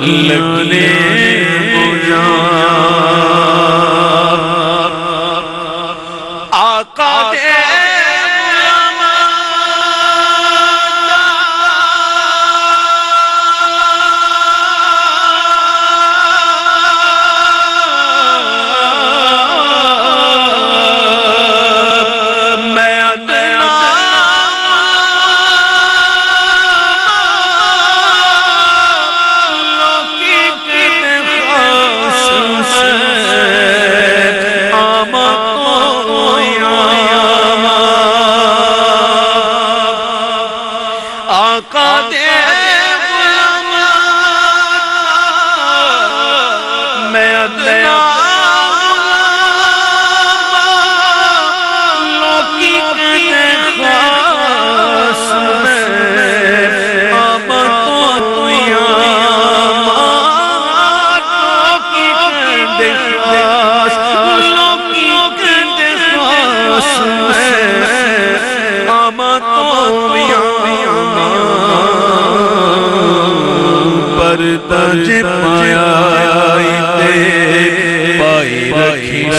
لگی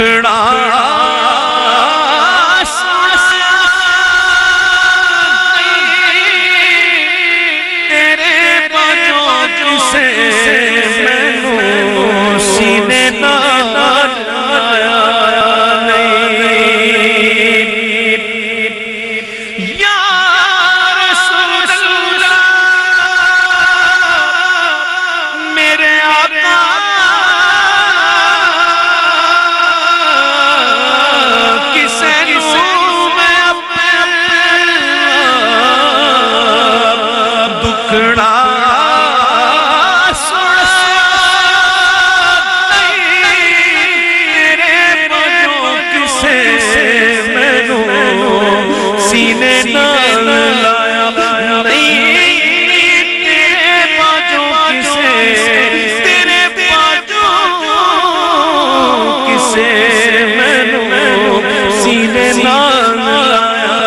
رکھنا سینے نان لایا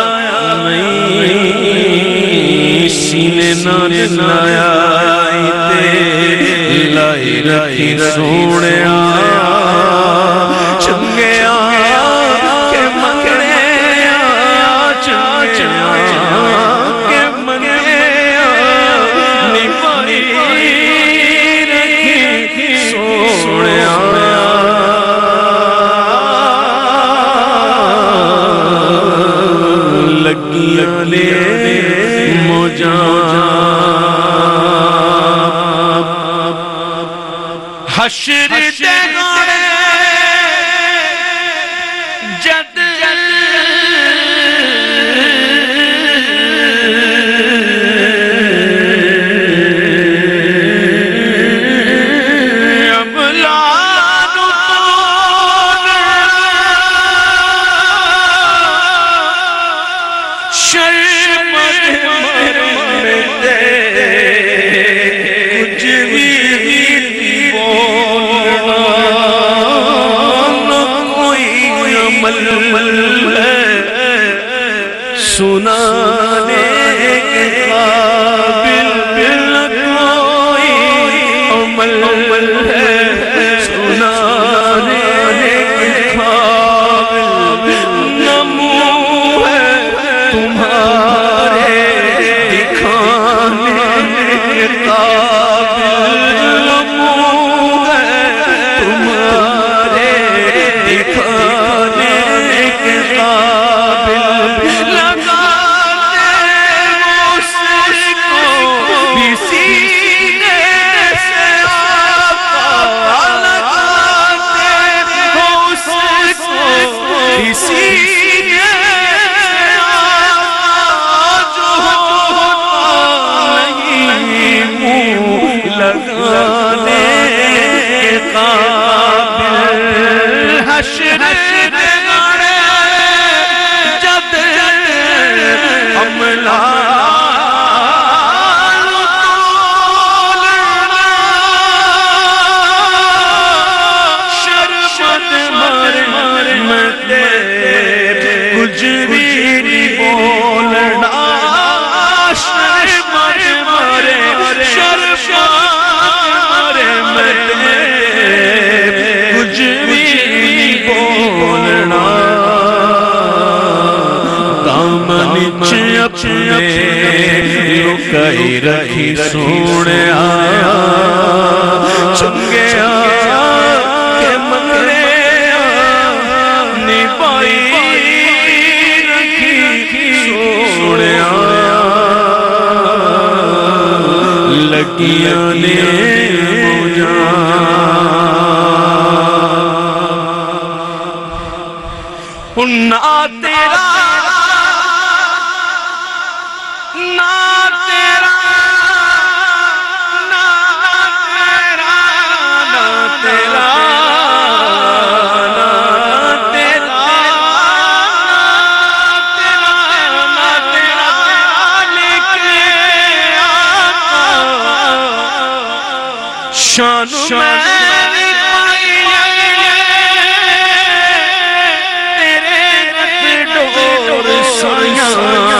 سینے نان لایا تیرے لائی لائی سوڑیا لے موجا حشر دینا ہے۔ حشر نارے جد حملہ شرمت مر مر مر گجری بول وچ اپنے لکائی رکھی سونے آیا چنگیا کہ منگلے نبائی رکھی سونے آیا لگیاں نے شان میں ڈور سایاں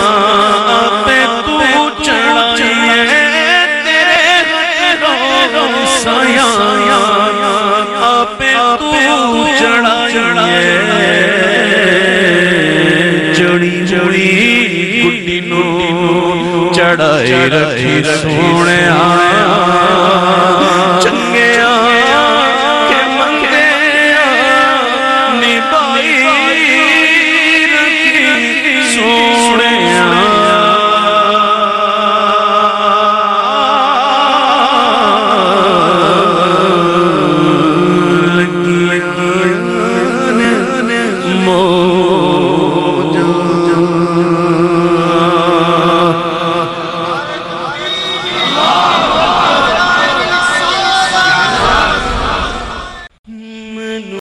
چڑھائیے چڑی چڑی گڈی نو چڑھائی رکھی سونے آیا